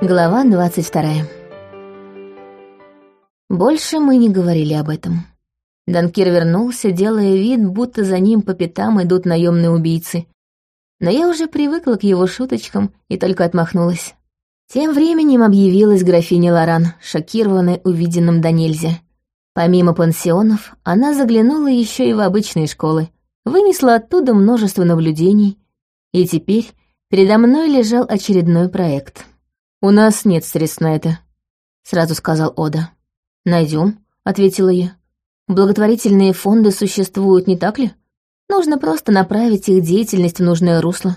Глава двадцать вторая. Больше мы не говорили об этом. Данкир вернулся, делая вид, будто за ним по пятам идут наемные убийцы. Но я уже привыкла к его шуточкам и только отмахнулась. Тем временем объявилась графиня Лоран, шокированная увиденным до нельзя. Помимо пансионов, она заглянула еще и в обычные школы, вынесла оттуда множество наблюдений, и теперь передо мной лежал очередной проект. «У нас нет средств на это», — сразу сказал Ода. Найдем, ответила я. Благотворительные фонды существуют, не так ли? Нужно просто направить их деятельность в нужное русло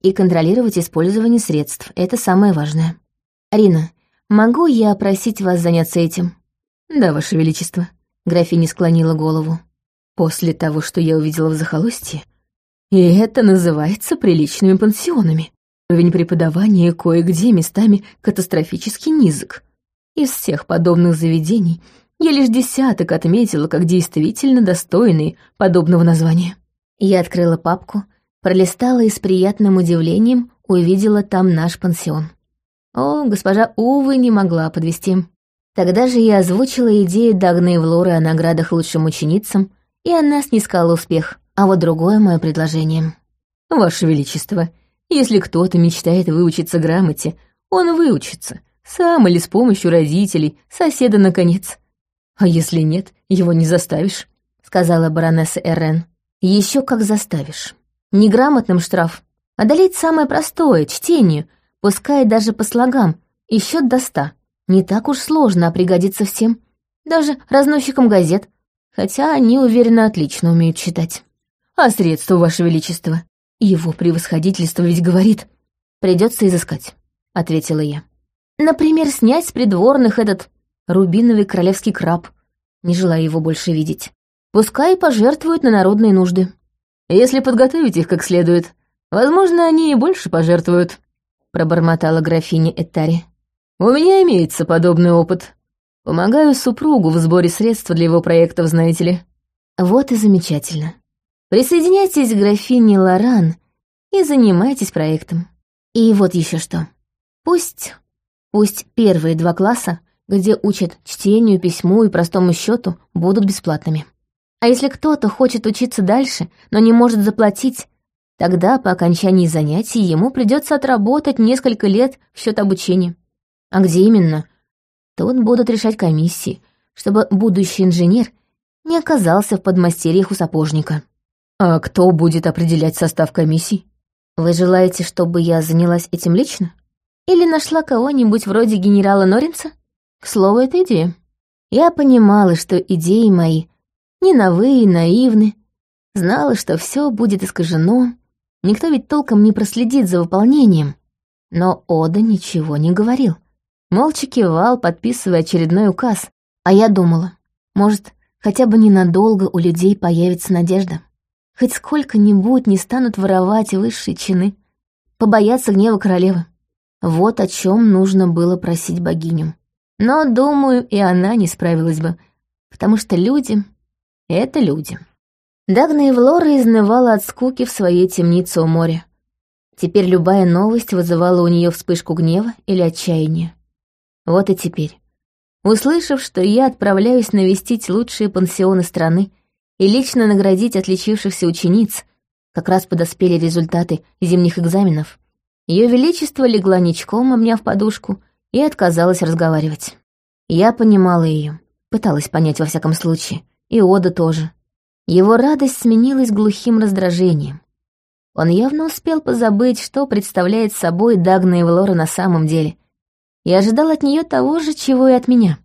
и контролировать использование средств. Это самое важное. Рина, могу я просить вас заняться этим? Да, Ваше Величество. Графиня склонила голову. После того, что я увидела в захолустье, и это называется приличными пансионами. Уровень преподавания кое-где местами катастрофически низок. Из всех подобных заведений я лишь десяток отметила как действительно достойные подобного названия. Я открыла папку, пролистала и с приятным удивлением увидела там наш пансион. О, госпожа, увы, не могла подвести. Тогда же я озвучила идею Дагны Влоры о наградах лучшим ученицам, и она снискала успех. А вот другое мое предложение. «Ваше Величество, если кто-то мечтает выучиться грамоте, он выучится, сам или с помощью родителей, соседа, наконец. А если нет, его не заставишь, сказала баронесса Эрен. Еще как заставишь. Неграмотным штраф. Одолеть самое простое — чтение, пускай даже по слогам, и счет до ста. Не так уж сложно, а пригодится всем. Даже разносчикам газет. Хотя они, уверенно, отлично умеют читать. А средства, Ваше Величество? Его превосходительство ведь говорит. Придется изыскать, — ответила я. Например, снять с придворных этот рубиновый королевский краб, не желая его больше видеть. Пускай пожертвуют на народные нужды. Если подготовить их как следует, возможно, они и больше пожертвуют, пробормотала графиня Этари. У меня имеется подобный опыт. Помогаю супругу в сборе средств для его проектов, знаете ли. Вот и замечательно. Присоединяйтесь к графине Лоран и занимайтесь проектом. И вот еще что. Пусть Пусть первые два класса, где учат чтению, письму и простому счету, будут бесплатными. А если кто-то хочет учиться дальше, но не может заплатить, тогда по окончании занятий ему придется отработать несколько лет в счет обучения. А где именно? Тут будут решать комиссии, чтобы будущий инженер не оказался в подмастерьях у сапожника. А кто будет определять состав комиссий? Вы желаете, чтобы я занялась этим лично? Или нашла кого-нибудь вроде генерала Норинца? К слову, это идея. Я понимала, что идеи мои не новые, наивны. Знала, что все будет искажено. Никто ведь толком не проследит за выполнением. Но Ода ничего не говорил. Молча кивал, подписывая очередной указ. А я думала, может, хотя бы ненадолго у людей появится надежда. Хоть сколько-нибудь не станут воровать высшие чины, побояться гнева королевы. Вот о чем нужно было просить богиню. Но, думаю, и она не справилась бы, потому что люди — это люди. Дагна Евлора изнывала от скуки в своей темнице у моря. Теперь любая новость вызывала у нее вспышку гнева или отчаяния. Вот и теперь. Услышав, что я отправляюсь навестить лучшие пансионы страны и лично наградить отличившихся учениц, как раз подоспели результаты зимних экзаменов, ее Величество легла ничком, обняв подушку, и отказалась разговаривать. Я понимала ее, пыталась понять во всяком случае, и Ода тоже. Его радость сменилась глухим раздражением. Он явно успел позабыть, что представляет собой Дагна Эвлора на самом деле, и ожидал от нее того же, чего и от меня.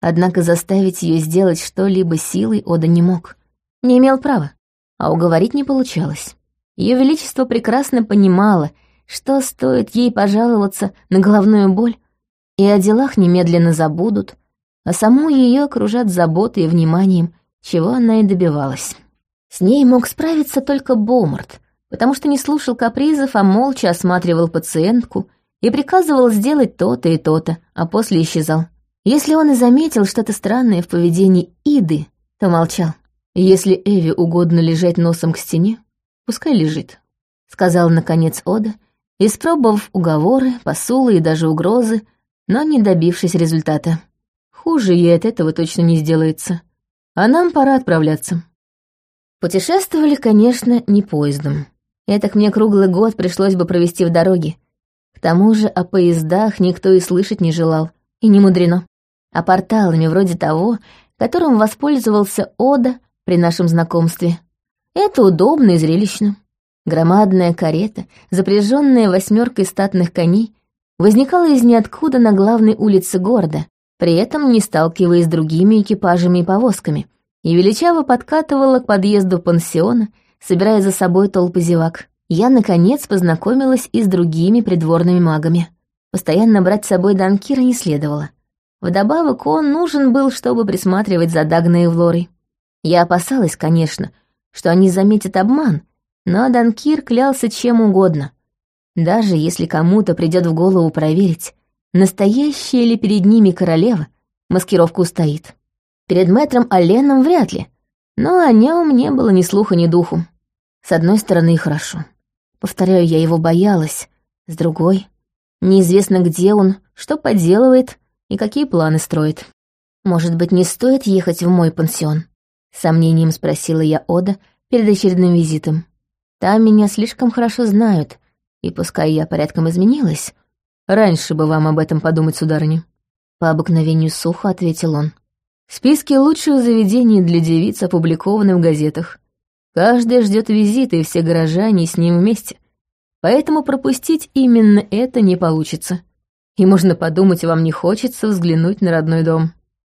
Однако заставить ее сделать что-либо силой Ода не мог. Не имел права, а уговорить не получалось. Ее Величество прекрасно понимало — что стоит ей пожаловаться на головную боль, и о делах немедленно забудут, а саму ее окружат заботой и вниманием, чего она и добивалась. С ней мог справиться только Бомарт, потому что не слушал капризов, а молча осматривал пациентку и приказывал сделать то-то и то-то, а после исчезал. Если он и заметил что-то странное в поведении Иды, то молчал. Если Эви угодно лежать носом к стене, пускай лежит, — сказал наконец Ода, Испробовав уговоры, посулы и даже угрозы, но не добившись результата. Хуже ей от этого точно не сделается. А нам пора отправляться. Путешествовали, конечно, не поездом. Этак мне круглый год пришлось бы провести в дороге. К тому же о поездах никто и слышать не желал, и не мудрено. А порталами вроде того, которым воспользовался Ода при нашем знакомстве. Это удобно и зрелищно. Громадная карета, запряженная восьмеркой статных коней, возникала из ниоткуда на главной улице города, при этом не сталкиваясь с другими экипажами и повозками, и величаво подкатывала к подъезду пансиона, собирая за собой толпы зевак. Я, наконец, познакомилась и с другими придворными магами. Постоянно брать с собой Данкира не следовало. Вдобавок он нужен был, чтобы присматривать за Дагной и Влорой. Я опасалась, конечно, что они заметят обман, но Данкир клялся чем угодно. Даже если кому-то придет в голову проверить, настоящая ли перед ними королева, маскировка устоит. Перед мэтром Оленом вряд ли, но о нем не было ни слуха, ни духу. С одной стороны, хорошо. Повторяю, я его боялась. С другой, неизвестно, где он, что поделывает и какие планы строит. Может быть, не стоит ехать в мой пансион? Сомнением спросила я Ода перед очередным визитом. Там меня слишком хорошо знают, и пускай я порядком изменилась, раньше бы вам об этом подумать, сударыня. По обыкновению сухо ответил он. Списки лучших заведений для девиц опубликованы в газетах. Каждый ждет визита, и все горожане с ним вместе. Поэтому пропустить именно это не получится. И можно подумать, вам не хочется взглянуть на родной дом.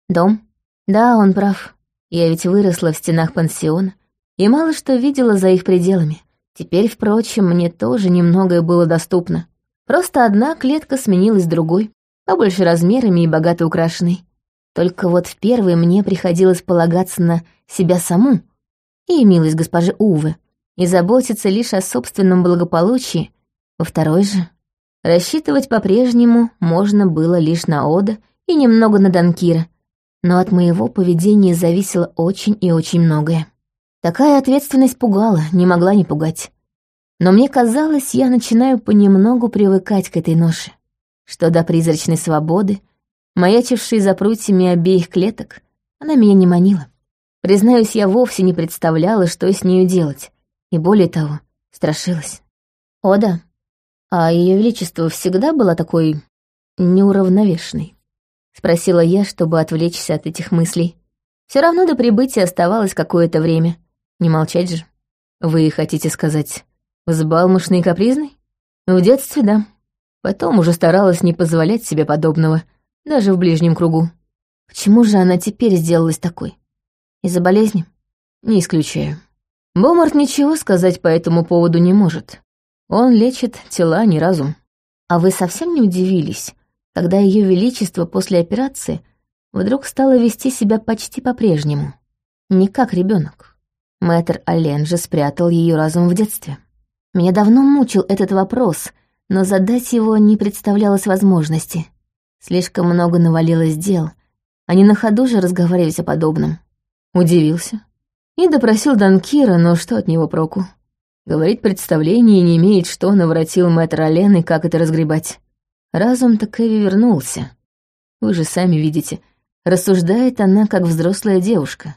Дом? Да, он прав. Я ведь выросла в стенах пансиона и мало что видела за их пределами. Теперь, впрочем, мне тоже немногое было доступно. Просто одна клетка сменилась другой, побольше размерами и богато украшенной. Только вот в первой мне приходилось полагаться на себя саму и милость госпожи Увы, и заботиться лишь о собственном благополучии, во второй же рассчитывать по-прежнему можно было лишь на Ода и немного на Данкира, но от моего поведения зависело очень и очень многое. Такая ответственность пугала, не могла не пугать. Но мне казалось, я начинаю понемногу привыкать к этой ноше, что до призрачной свободы, маячившей за прутьями обеих клеток, она меня не манила. Признаюсь, я вовсе не представляла, что с нею делать, и более того, страшилась. О да, а Ее Величество всегда была такой неуравновешенной? Спросила я, чтобы отвлечься от этих мыслей. Все равно до прибытия оставалось какое-то время — не молчать же. Вы хотите сказать, взбалмошный и капризный? В детстве, да. Потом уже старалась не позволять себе подобного, даже в ближнем кругу. Почему же она теперь сделалась такой? Из-за болезни? Не исключаю. Бомарт ничего сказать по этому поводу не может. Он лечит тела, не разум. А вы совсем не удивились, когда Ее Величество после операции вдруг стало вести себя почти по-прежнему? Не как ребенок. Мэтр Ален же спрятал ее разум в детстве. Меня давно мучил этот вопрос, но задать его не представлялось возможности. Слишком много навалилось дел, а не на ходу же разговаривать о подобном. Удивился. И допросил Данкира, но что от него проку? Говорит, представления не имеет, что наворотил мэтр Ален и как это разгребать. Разум-то Кэви вернулся. Вы же сами видите, рассуждает она, как взрослая девушка.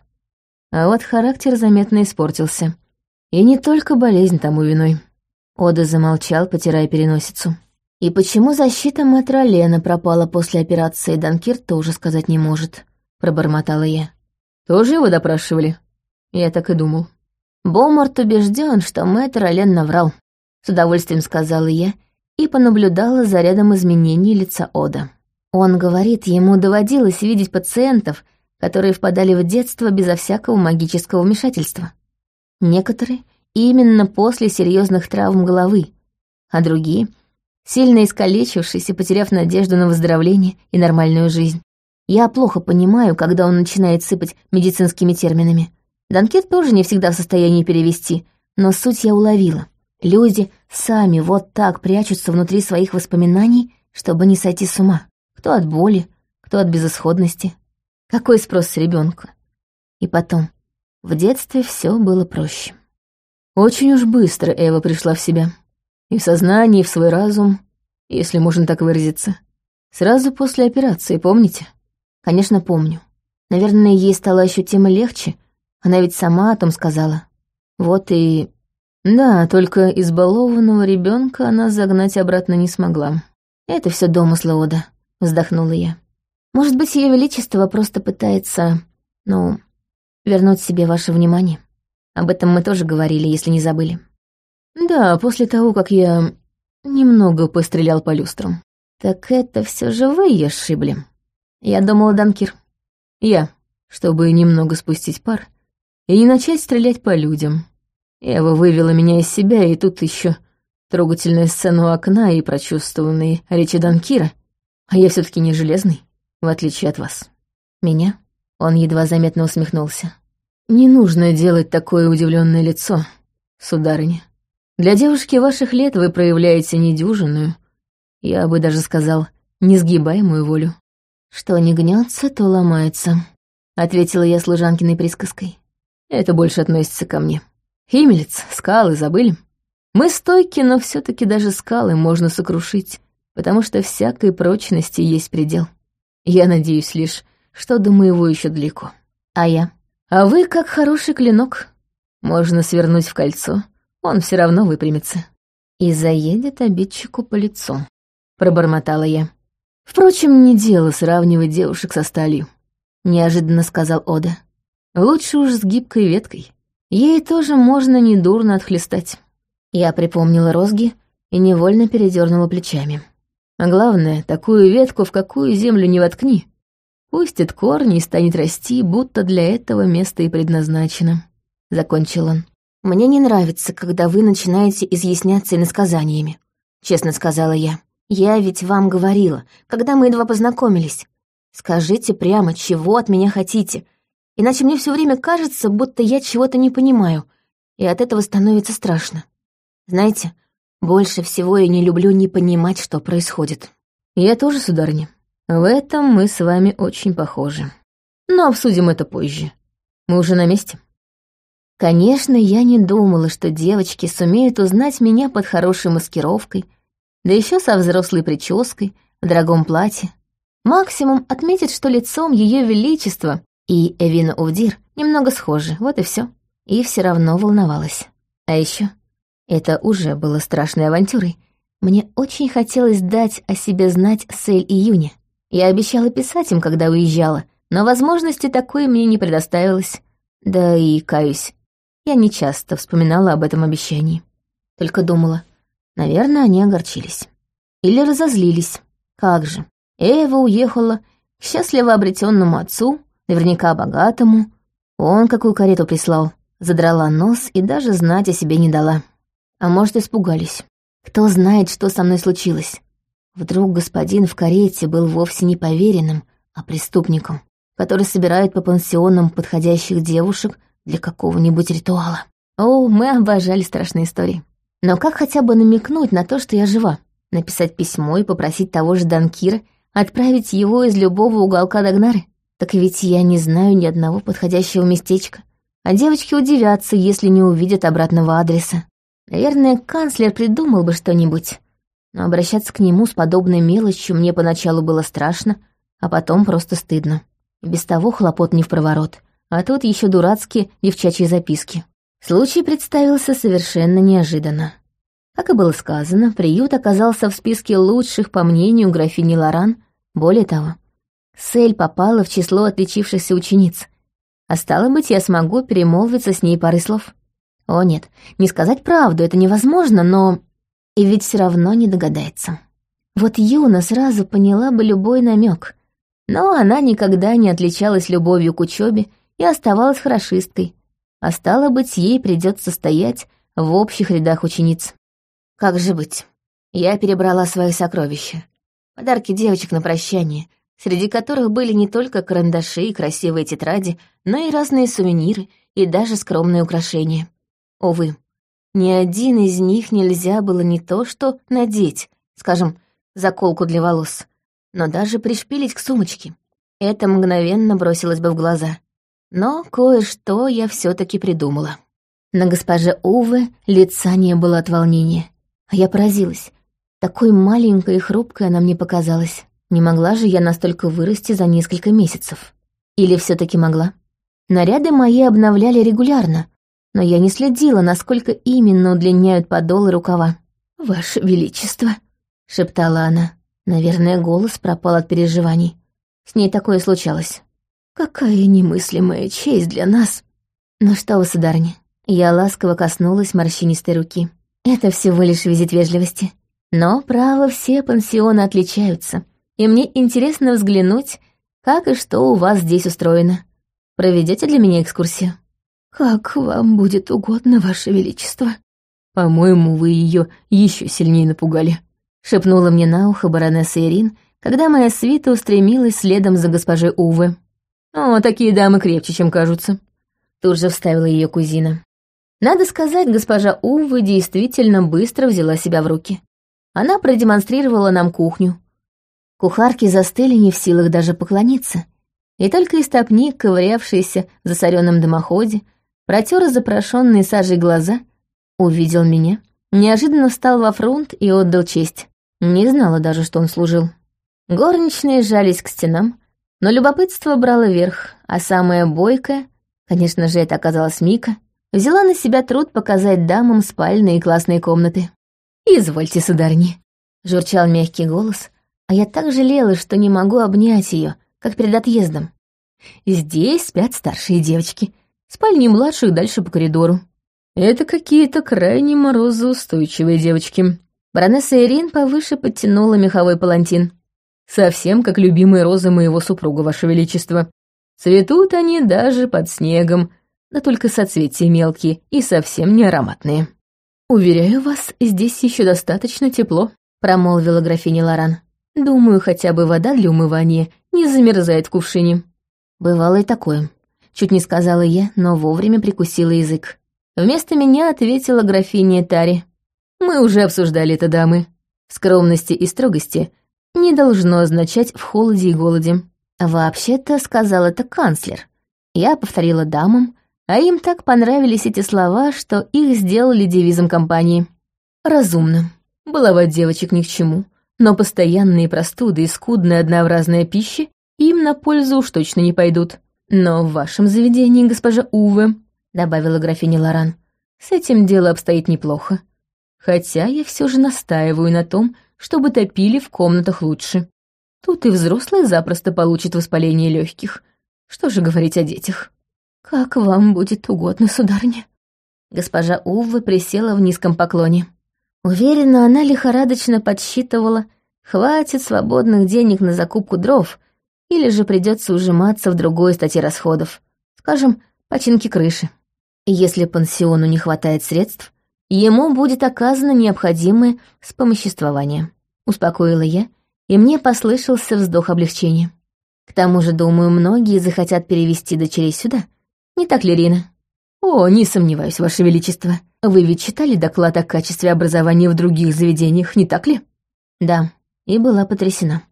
А вот характер заметно испортился. И не только болезнь тому виной. Ода замолчал, потирая переносицу. И почему защита мэтра Лена пропала после операции, Данкир тоже сказать не может, пробормотала я. Тоже его допрашивали? Я так и думал. Бомарт убежден, что мэтр Лен наврал. С удовольствием сказала я и понаблюдала за рядом изменений лица Ода. Он говорит, ему доводилось видеть пациентов, которые впадали в детство безо всякого магического вмешательства. Некоторые именно после серьезных травм головы, а другие — сильно искалечившись и потеряв надежду на выздоровление и нормальную жизнь. Я плохо понимаю, когда он начинает сыпать медицинскими терминами. Данкет тоже не всегда в состоянии перевести, но суть я уловила. Люди сами вот так прячутся внутри своих воспоминаний, чтобы не сойти с ума. Кто от боли, кто от безысходности. Какой спрос с ребенка? И потом, в детстве все было проще. Очень уж быстро Эва пришла в себя. И в сознание, и в свой разум, если можно так выразиться. Сразу после операции, помните? Конечно, помню. Наверное, ей стало ощутимо легче. Она ведь сама о том сказала. Вот и... Да, только избалованного ребенка она загнать обратно не смогла. Это все домыслы Ода, вздохнула я. Может быть, ее величество просто пытается, ну, вернуть себе ваше внимание. Об этом мы тоже говорили, если не забыли. Да, после того, как я немного пострелял по люстрам. Так это все же вы ее сшибли. Я думала, Данкир. Я, чтобы немного спустить пар и не начать стрелять по людям. Эва вывела меня из себя, и тут еще трогательная сцена у окна и прочувствованные речи Данкира. А я все таки не железный, в отличие от вас. Меня? Он едва заметно усмехнулся. Не нужно делать такое удивленное лицо, сударыня. Для девушки ваших лет вы проявляете недюжинную, я бы даже сказал, несгибаемую волю. Что не гнется, то ломается, ответила я служанкиной присказкой. Это больше относится ко мне. Химелец, скалы забыли? Мы стойки, но все таки даже скалы можно сокрушить, потому что всякой прочности есть предел. Я надеюсь лишь, что до моего еще далеко. А я? А вы как хороший клинок. Можно свернуть в кольцо, он все равно выпрямится. И заедет обидчику по лицу, пробормотала я. Впрочем, не дело сравнивать девушек со сталью, неожиданно сказал Ода. Лучше уж с гибкой веткой. Ей тоже можно недурно отхлестать. Я припомнила розги и невольно передернула плечами. А главное, такую ветку в какую землю не воткни. Пустит корни и станет расти, будто для этого место и предназначено. Закончил он. «Мне не нравится, когда вы начинаете изъясняться иносказаниями», — честно сказала я. «Я ведь вам говорила, когда мы едва познакомились. Скажите прямо, чего от меня хотите, Иначе мне все время кажется, будто я чего-то не понимаю, и от этого становится страшно. Знаете, больше всего я не люблю не понимать, что происходит. Я тоже, сударыня. В этом мы с вами очень похожи. Но обсудим это позже. Мы уже на месте. Конечно, я не думала, что девочки сумеют узнать меня под хорошей маскировкой, да еще со взрослой прической, в дорогом платье. Максимум отметит, что лицом Ее Величества и Эвина Увдир немного схожи, вот и все. И все равно волновалась. А еще это уже было страшной авантюрой. Мне очень хотелось дать о себе знать Сель и Юне. Я обещала писать им, когда уезжала, но возможности такой мне не предоставилось. Да и, каюсь, я не часто вспоминала об этом обещании. Только думала, наверное, они огорчились. Или разозлились. Как же. Эва уехала к счастливо обретенному отцу, наверняка богатому. Он какую карету прислал, задрала нос и даже знать о себе не дала. А может, испугались. Кто знает, что со мной случилось. Вдруг господин в карете был вовсе не поверенным, а преступником, который собирает по пансионам подходящих девушек для какого-нибудь ритуала. О, мы обожали страшные истории. Но как хотя бы намекнуть на то, что я жива? Написать письмо и попросить того же Данкира отправить его из любого уголка Дагнары? Так ведь я не знаю ни одного подходящего местечка. А девочки удивятся, если не увидят обратного адреса. Наверное, канцлер придумал бы что-нибудь. Но обращаться к нему с подобной мелочью мне поначалу было страшно, а потом просто стыдно. И без того хлопот не в проворот. А тут еще дурацкие девчачьи записки. Случай представился совершенно неожиданно. Как и было сказано, приют оказался в списке лучших, по мнению графини Лоран. Более того, Сель попала в число отличившихся учениц. А стало быть, я смогу перемолвиться с ней парой слов. О нет, не сказать правду, это невозможно, но... И ведь все равно не догадается. Вот Юна сразу поняла бы любой намек, но она никогда не отличалась любовью к учебе и оставалась хорошисткой, а стало быть, ей придется стоять в общих рядах учениц. Как же быть? Я перебрала свои сокровища. Подарки девочек на прощание — среди которых были не только карандаши и красивые тетради, но и разные сувениры и даже скромные украшения. Увы, ни один из них нельзя было не то что надеть, скажем, заколку для волос, но даже пришпилить к сумочке. Это мгновенно бросилось бы в глаза. Но кое-что я все таки придумала. На госпоже Уве лица не было от волнения. А я поразилась. Такой маленькой и хрупкой она мне показалась. Не могла же я настолько вырасти за несколько месяцев. Или все таки могла? Наряды мои обновляли регулярно, но я не следила, насколько именно удлиняют подолы рукава. «Ваше Величество», — шептала она. Наверное, голос пропал от переживаний. С ней такое случалось. «Какая немыслимая честь для нас!» «Ну что вы, сударыня?» Я ласково коснулась морщинистой руки. «Это всего лишь визит вежливости. Но, право, все пансионы отличаются, и мне интересно взглянуть, как и что у вас здесь устроено. Проведете для меня экскурсию?» «Как вам будет угодно, ваше величество». «По-моему, вы ее еще сильнее напугали», — шепнула мне на ухо баронесса Ирин, когда моя свита устремилась следом за госпожой Увы. «О, такие дамы крепче, чем кажутся», — тут же вставила ее кузина. Надо сказать, госпожа Увы действительно быстро взяла себя в руки. Она продемонстрировала нам кухню. Кухарки застыли не в силах даже поклониться, и только истопник, ковырявшийся в засоренном дымоходе, протер запрошенные сажей глаза, увидел меня, неожиданно встал во фронт и отдал честь. Не знала даже, что он служил. Горничные сжались к стенам, но любопытство брало верх, а самая бойкая, конечно же, это оказалась Мика, взяла на себя труд показать дамам спальные и классные комнаты. «Извольте, сударыни», — журчал мягкий голос, а я так жалела, что не могу обнять ее, как перед отъездом. Здесь спят старшие девочки, спальни младших дальше по коридору. Это какие-то крайне морозоустойчивые девочки. Баронесса Ирин повыше подтянула меховой палантин. Совсем как любимые розы моего супруга, Ваше Величество. Цветут они даже под снегом, да только соцветия мелкие и совсем не ароматные. «Уверяю вас, здесь еще достаточно тепло», — промолвила графиня Лоран. «Думаю, хотя бы вода для умывания не замерзает в кувшине». Бывало и такое. Чуть не сказала я, но вовремя прикусила язык. Вместо меня ответила графиня Тари. «Мы уже обсуждали это, дамы. Скромности и строгости не должно означать в холоде и голоде. Вообще-то сказал это канцлер. Я повторила дамам, а им так понравились эти слова, что их сделали девизом компании. Разумно. Баловать девочек ни к чему, но постоянные простуды и скудная однообразная пища им на пользу уж точно не пойдут. Но в вашем заведении, госпожа Уве, добавила графиня Лоран, с этим дело обстоит неплохо. Хотя я все же настаиваю на том, чтобы топили в комнатах лучше. Тут и взрослые запросто получат воспаление легких. Что же говорить о детях? Как вам будет угодно, сударыня. Госпожа Увы присела в низком поклоне. Уверена, она лихорадочно подсчитывала, хватит свободных денег на закупку дров, или же придется ужиматься в другой статье расходов, скажем, починки крыши. Если пансиону не хватает средств, ему будет оказано необходимое вспомоществование. Успокоила я, и мне послышался вздох облегчения. К тому же, думаю, многие захотят перевести дочерей сюда. Не так ли, Рина? О, не сомневаюсь, Ваше Величество. Вы ведь читали доклад о качестве образования в других заведениях, не так ли? Да, и была потрясена.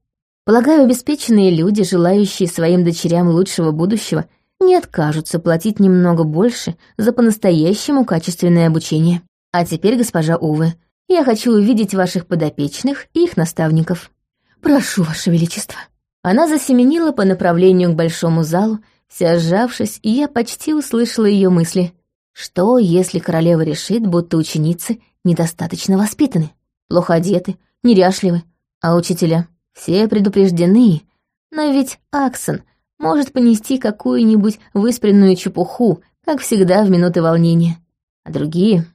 Полагаю, обеспеченные люди, желающие своим дочерям лучшего будущего, не откажутся платить немного больше за по-настоящему качественное обучение. А теперь, госпожа Увы, я хочу увидеть ваших подопечных и их наставников. Прошу, ваше величество. Она засеменила по направлению к большому залу, и я почти услышала ее мысли. Что, если королева решит, будто ученицы недостаточно воспитаны, плохо одеты, неряшливы, а учителя все предупреждены, но ведь Аксон может понести какую-нибудь выспренную чепуху, как всегда в минуты волнения. А другие...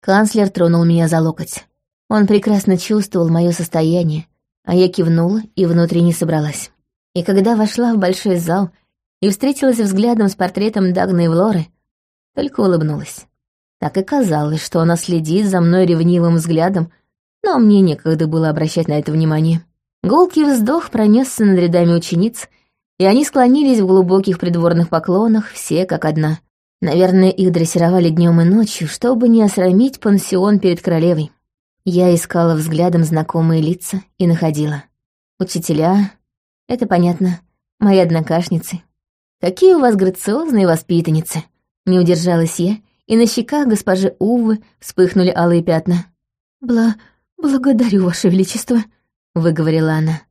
Канцлер тронул меня за локоть. Он прекрасно чувствовал мое состояние, а я кивнула и внутренне собралась. И когда вошла в большой зал и встретилась взглядом с портретом Дагны и Влоры, только улыбнулась. Так и казалось, что она следит за мной ревнивым взглядом, но мне некогда было обращать на это внимание. Гулкий вздох пронесся над рядами учениц, и они склонились в глубоких придворных поклонах, все как одна. Наверное, их дрессировали днем и ночью, чтобы не осрамить пансион перед королевой. Я искала взглядом знакомые лица и находила. Учителя, это понятно, мои однокашницы. Какие у вас грациозные воспитанницы. Не удержалась я, и на щеках госпожи Увы вспыхнули алые пятна. «Бла... благодарю, ваше величество», — выговорила она.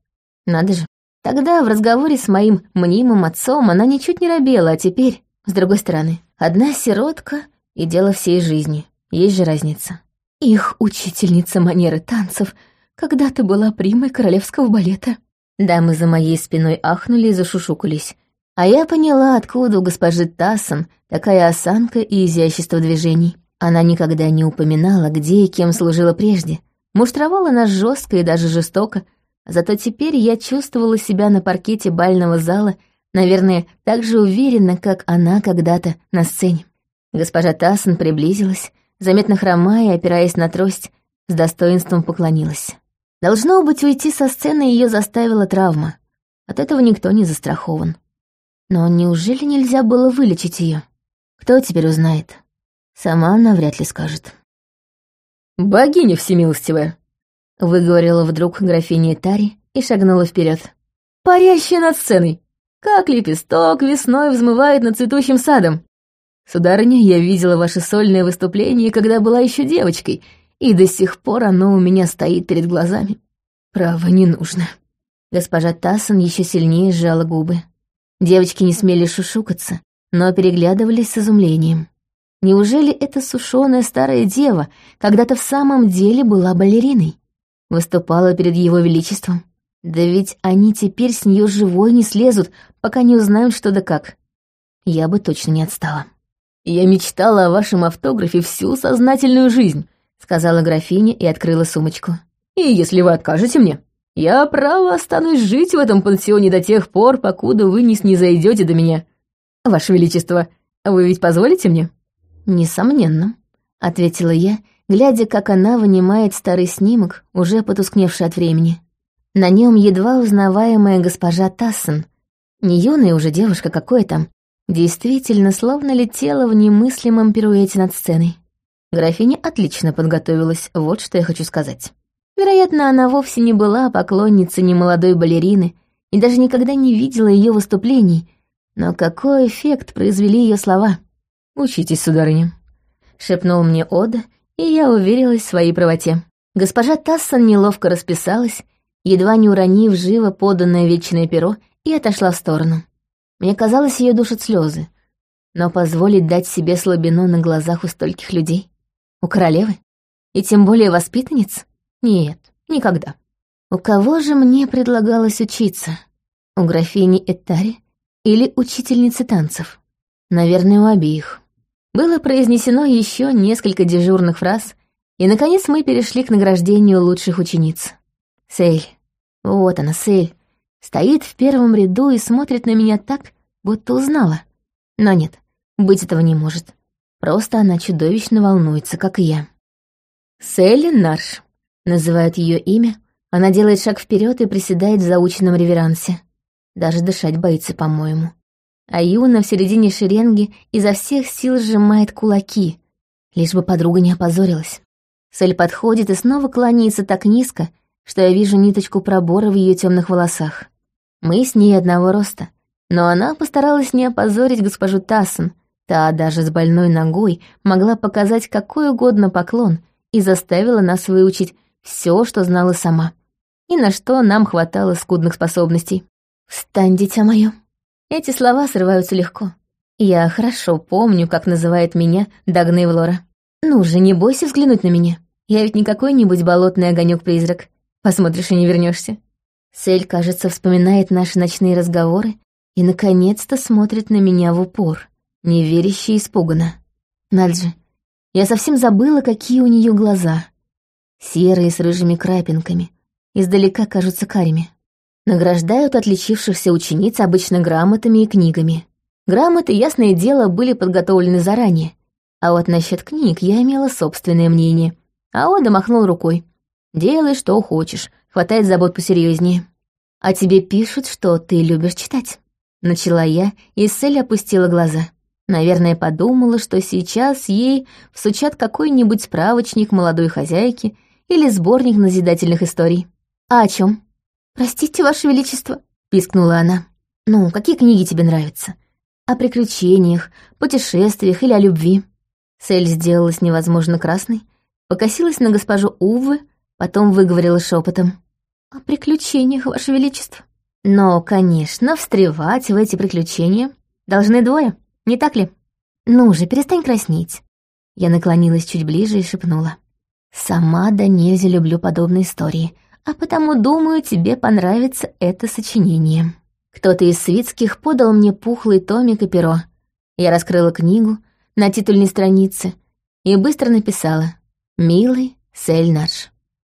Надо же. Тогда в разговоре с моим мнимым отцом она ничуть не робела, а теперь, с другой стороны, одна сиротка и дело всей жизни. Есть же разница. Их учительница манеры танцев когда-то была примой королевского балета. Дамы за моей спиной ахнули и зашушукались. А я поняла, откуда у госпожи Тассон такая осанка и изящество движений. Она никогда не упоминала, где и кем служила прежде. Муштровала нас жестко и даже жестоко, зато теперь я чувствовала себя на паркете бального зала, наверное, так же уверенно, как она когда-то на сцене. Госпожа Тассон приблизилась, заметно хромая, опираясь на трость, с достоинством поклонилась. Должно быть, уйти со сцены ее заставила травма. От этого никто не застрахован. Но неужели нельзя было вылечить ее? Кто теперь узнает? Сама она вряд ли скажет. «Богиня всемилостивая!» — выговорила вдруг графиня Тари и шагнула вперед. «Парящая над сценой! Как лепесток весной взмывает над цветущим садом! Сударыня, я видела ваше сольное выступление, когда была еще девочкой, и до сих пор оно у меня стоит перед глазами. Право, не нужно. Госпожа Тассон еще сильнее сжала губы. Девочки не смели шушукаться, но переглядывались с изумлением. Неужели эта сушеная старая дева когда-то в самом деле была балериной? Выступала перед его величеством? Да ведь они теперь с нее живой не слезут, пока не узнают что да как. Я бы точно не отстала. Я мечтала о вашем автографе всю сознательную жизнь, — сказала графиня и открыла сумочку. «И если вы откажете мне, я, право, останусь жить в этом пансионе до тех пор, покуда вы не снизойдете до меня. Ваше Величество, вы ведь позволите мне?» «Несомненно», — ответила я, глядя, как она вынимает старый снимок, уже потускневший от времени. На нем едва узнаваемая госпожа Тассен, не юная уже девушка какой там, действительно словно летела в немыслимом пируэте над сценой. Графиня отлично подготовилась, вот что я хочу сказать. Вероятно, она вовсе не была поклонницей немолодой балерины и даже никогда не видела ее выступлений, но какой эффект произвели ее слова. «Учитесь, сударыня», — шепнул мне Ода, и я уверилась в своей правоте. Госпожа Тассон неловко расписалась, едва не уронив живо поданное вечное перо, и отошла в сторону. Мне казалось, ее душат слезы, но позволить дать себе слабину на глазах у стольких людей у королевы? И тем более воспитанниц? Нет, никогда. У кого же мне предлагалось учиться? У графини Этари или учительницы танцев? Наверное, у обеих. Было произнесено еще несколько дежурных фраз, и, наконец, мы перешли к награждению лучших учениц. Сель. Вот она, Сель. Стоит в первом ряду и смотрит на меня так, будто узнала. Но нет, быть этого не может. Просто она чудовищно волнуется, как и я. Селли Нарш. Называет ее имя. Она делает шаг вперед и приседает в заученном реверансе. Даже дышать боится, по-моему. А Юна в середине шеренги изо всех сил сжимает кулаки, лишь бы подруга не опозорилась. Сель подходит и снова кланяется так низко, что я вижу ниточку пробора в ее темных волосах. Мы с ней одного роста, но она постаралась не опозорить госпожу Тассон, Та даже с больной ногой могла показать какой угодно поклон и заставила нас выучить все, что знала сама, и на что нам хватало скудных способностей. «Встань, дитя мое!» Эти слова срываются легко. Я хорошо помню, как называет меня Дагна Эвлора. «Ну же, не бойся взглянуть на меня. Я ведь не какой-нибудь болотный огонек-призрак. Посмотришь и не вернешься. Сель, кажется, вспоминает наши ночные разговоры и, наконец-то, смотрит на меня в упор неверяще и испуганно. Наджи, я совсем забыла, какие у нее глаза. Серые с рыжими крапинками, издалека кажутся карими. Награждают отличившихся учениц обычно грамотами и книгами. Грамоты, ясное дело, были подготовлены заранее. А вот насчет книг я имела собственное мнение. А Ода махнул рукой. «Делай, что хочешь, хватает забот посерьезнее. А тебе пишут, что ты любишь читать». Начала я, и Сель опустила глаза. Наверное, подумала, что сейчас ей всучат какой-нибудь справочник молодой хозяйки или сборник назидательных историй. «А о чем? «Простите, Ваше Величество», — пискнула она. «Ну, какие книги тебе нравятся? О приключениях, путешествиях или о любви?» Сель сделалась невозможно красной, покосилась на госпожу Увы, потом выговорила шепотом. «О приключениях, Ваше Величество». «Но, конечно, встревать в эти приключения должны двое, не так ли? Ну же, перестань краснеть». Я наклонилась чуть ближе и шепнула. «Сама да нельзя люблю подобные истории, а потому, думаю, тебе понравится это сочинение». Кто-то из свитских подал мне пухлый томик и перо. Я раскрыла книгу на титульной странице и быстро написала «Милый Сельнаш»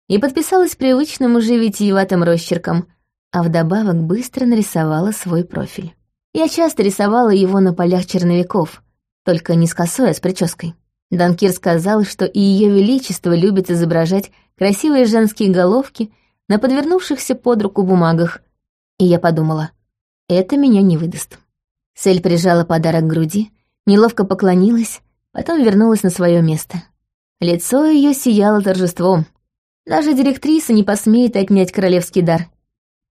и подписалась привычным уже витиеватым росчерком, а вдобавок быстро нарисовала свой профиль. Я часто рисовала его на полях черновиков, только не с косой, а с прической. Данкир сказал, что и ее величество любит изображать красивые женские головки на подвернувшихся под руку бумагах, и я подумала, это меня не выдаст. Сель прижала подарок к груди, неловко поклонилась, потом вернулась на свое место. Лицо ее сияло торжеством. Даже директриса не посмеет отнять королевский дар.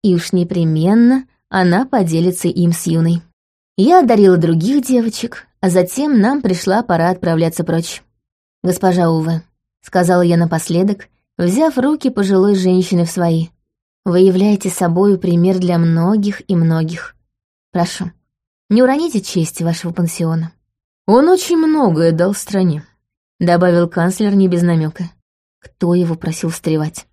И уж непременно она поделится им с юной. Я одарила других девочек, а затем нам пришла пора отправляться прочь. «Госпожа Уве», — сказала я напоследок, взяв руки пожилой женщины в свои, «вы являете собою пример для многих и многих. Прошу, не уроните честь вашего пансиона». «Он очень многое дал стране», — добавил канцлер не без намека. Кто его просил встревать?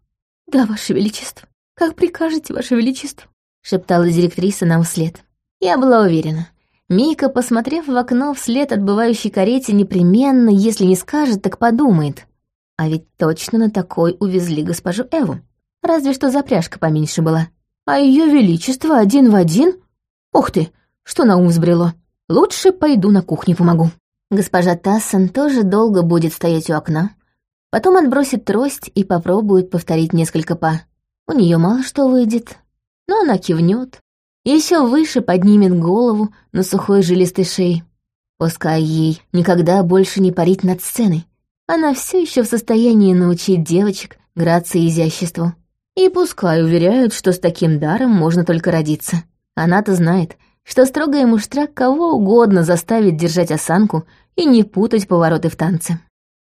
«Да, ваше величество. Как прикажете, ваше величество?» — шептала директриса нам вслед. Я была уверена, Мика, посмотрев в окно вслед отбывающей карете, непременно, если не скажет, так подумает. А ведь точно на такой увезли госпожу Эву. Разве что запряжка поменьше была. А ее величество один в один? Ух ты, что на ум взбрело. Лучше пойду на кухню помогу. Госпожа Тассон тоже долго будет стоять у окна. Потом отбросит трость и попробует повторить несколько па. У нее мало что выйдет, но она кивнет, еще выше поднимет голову на сухой жилистой шее. Пускай ей никогда больше не парить над сценой. Она все еще в состоянии научить девочек грации и изяществу. И пускай уверяют, что с таким даром можно только родиться. Она-то знает, что строгая муштра кого угодно заставит держать осанку и не путать повороты в танце.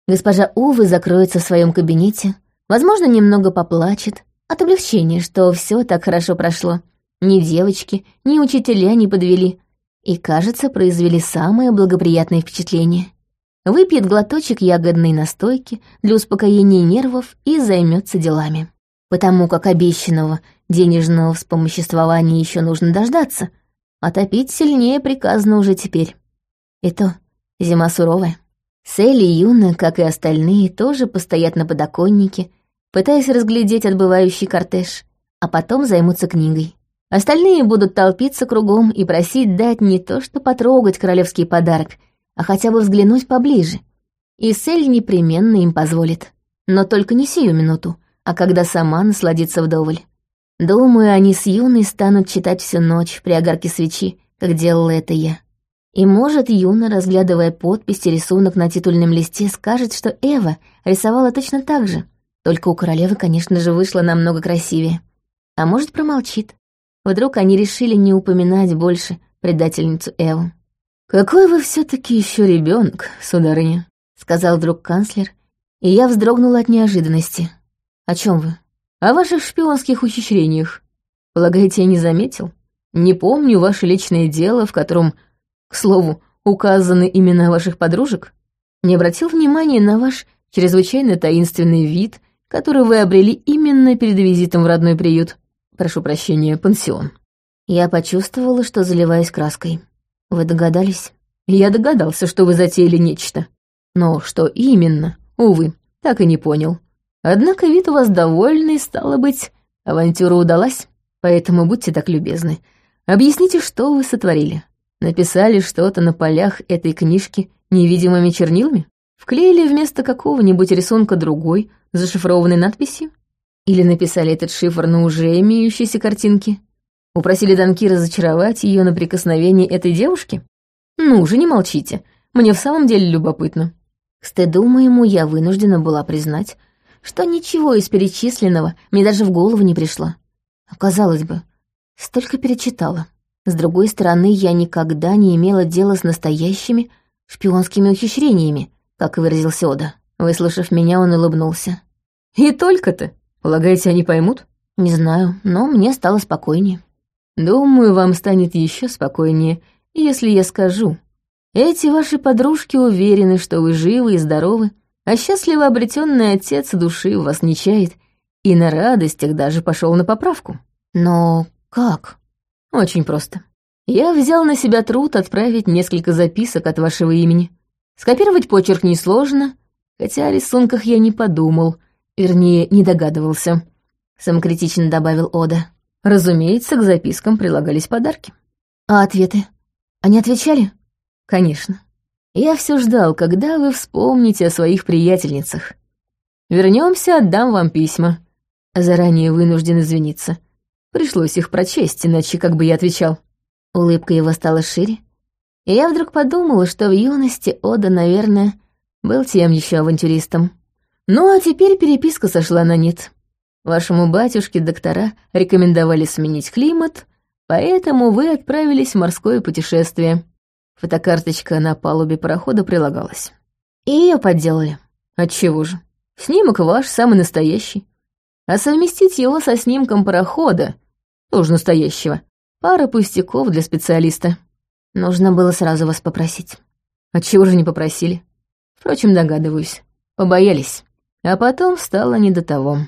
Госпожа Увы закроется в своем кабинете, возможно, немного поплачет от облегчения, что все так хорошо прошло, ни девочки, ни учителя не подвели. И, кажется, произвели самое благоприятное впечатление. Выпьет глоточек ягодной настойки для успокоения нервов и займется делами. Потому как обещанного денежного вспомоществования еще нужно дождаться, а сильнее приказано уже теперь. И то, зима суровая. Селли и Юна, как и остальные, тоже постоят на подоконнике, пытаясь разглядеть отбывающий кортеж, а потом займутся книгой. Остальные будут толпиться кругом и просить дать не то что потрогать королевский подарок, а хотя бы взглянуть поближе. И Сель непременно им позволит. Но только не сию минуту, а когда сама насладится вдоволь. Думаю, они с Юной станут читать всю ночь при огарке свечи, как делала это я. И может, Юна, разглядывая подпись и рисунок на титульном листе, скажет, что Эва рисовала точно так же. Только у королевы, конечно же, вышло намного красивее. А может, промолчит. Вдруг они решили не упоминать больше предательницу Эву. «Какой вы все таки еще ребенок, сударыня», — сказал вдруг канцлер, и я вздрогнула от неожиданности. «О чем вы? О ваших шпионских ухищрениях. Полагаете, я не заметил? Не помню ваше личное дело, в котором, к слову, указаны имена ваших подружек? Не обратил внимания на ваш чрезвычайно таинственный вид, который вы обрели именно перед визитом в родной приют?» Прошу прощения, пансион». Я почувствовала, что заливаюсь краской. Вы догадались? Я догадался, что вы затеяли нечто. Но что именно, увы, так и не понял. Однако вид у вас довольный, стало быть, авантюра удалась. Поэтому будьте так любезны. Объясните, что вы сотворили. Написали что-то на полях этой книжки невидимыми чернилами? Вклеили вместо какого-нибудь рисунка другой, зашифрованной надписью? Или написали этот шифр на уже имеющейся картинке? Упросили Данкира зачаровать ее на прикосновение этой девушки? Ну уже не молчите, мне в самом деле любопытно. К стыду моему я вынуждена была признать, что ничего из перечисленного мне даже в голову не пришло. Оказалось бы, столько перечитала. С другой стороны, я никогда не имела дела с настоящими шпионскими ухищрениями, как выразился Ода. Выслушав меня, он улыбнулся. «И только-то!» Полагаете, они поймут? Не знаю, но мне стало спокойнее. Думаю, вам станет еще спокойнее, если я скажу. Эти ваши подружки уверены, что вы живы и здоровы, а счастливо обретенный отец души вас не чает и на радостях даже пошел на поправку. Но как? Очень просто. Я взял на себя труд отправить несколько записок от вашего имени. Скопировать почерк несложно, хотя о рисунках я не подумал, вернее, не догадывался. Самокритично добавил Ода. Разумеется, к запискам прилагались подарки. А ответы? Они отвечали? Конечно. Я все ждал, когда вы вспомните о своих приятельницах. Вернемся, отдам вам письма. Заранее вынужден извиниться. Пришлось их прочесть, иначе как бы я отвечал. Улыбка его стала шире, и я вдруг подумала, что в юности Ода, наверное, был тем еще авантюристом. Ну а теперь переписка сошла на нет. Вашему батюшке доктора рекомендовали сменить климат, поэтому вы отправились в морское путешествие. Фотокарточка на палубе парохода прилагалась. И ее подделали. Отчего же? Снимок ваш самый настоящий. А совместить его со снимком парохода, тоже настоящего, пара пустяков для специалиста. Нужно было сразу вас попросить. Отчего же не попросили? Впрочем, догадываюсь. Побоялись. А потом стало не до того.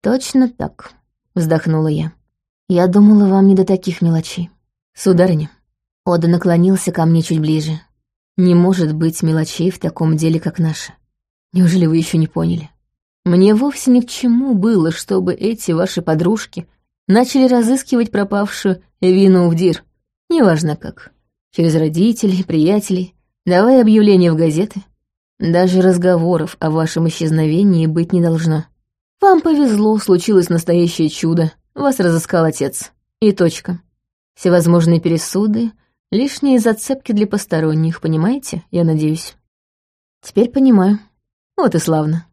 Точно так, вздохнула я. Я думала, вам не до таких мелочей. Сударыня, Ода наклонился ко мне чуть ближе. «Не может быть мелочей в таком деле, как наше. Неужели вы еще не поняли? Мне вовсе ни к чему было, чтобы эти ваши подружки начали разыскивать пропавшую Эвину Увдир. Неважно как. Через родителей, приятелей, давай объявления в газеты. Даже разговоров о вашем исчезновении быть не должно. Вам повезло, случилось настоящее чудо. Вас разыскал отец. И точка. Всевозможные пересуды, Лишние зацепки для посторонних, понимаете, я надеюсь? Теперь понимаю. Вот и славно.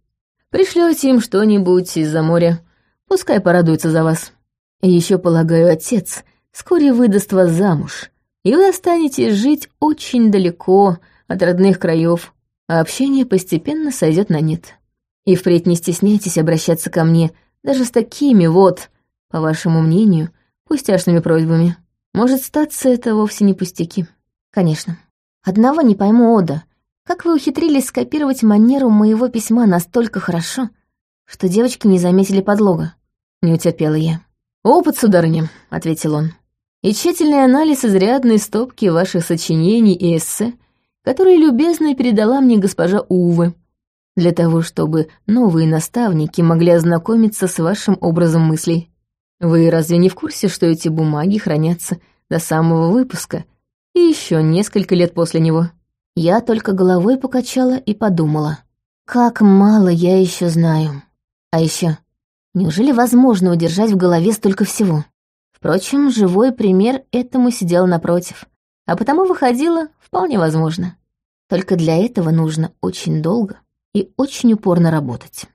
Пришлете им что-нибудь из-за моря, пускай порадуются за вас. Еще, полагаю, отец вскоре выдаст вас замуж, и вы останетесь жить очень далеко от родных краев, а общение постепенно сойдет на нет. И впредь не стесняйтесь обращаться ко мне даже с такими вот, по вашему мнению, пустяшными просьбами. Может, статься это вовсе не пустяки. Конечно. Одного не пойму, Ода. Как вы ухитрились скопировать манеру моего письма настолько хорошо, что девочки не заметили подлога? Не утерпела я. «Опыт, сударыня», — ответил он. «И тщательный анализ изрядной стопки ваших сочинений и эссе, которые любезно передала мне госпожа Увы, для того, чтобы новые наставники могли ознакомиться с вашим образом мыслей. Вы разве не в курсе, что эти бумаги хранятся до самого выпуска и еще несколько лет после него? Я только головой покачала и подумала. Как мало я еще знаю. А еще, неужели возможно удержать в голове столько всего? Впрочем, живой пример этому сидел напротив, а потому выходило вполне возможно. Только для этого нужно очень долго и очень упорно работать.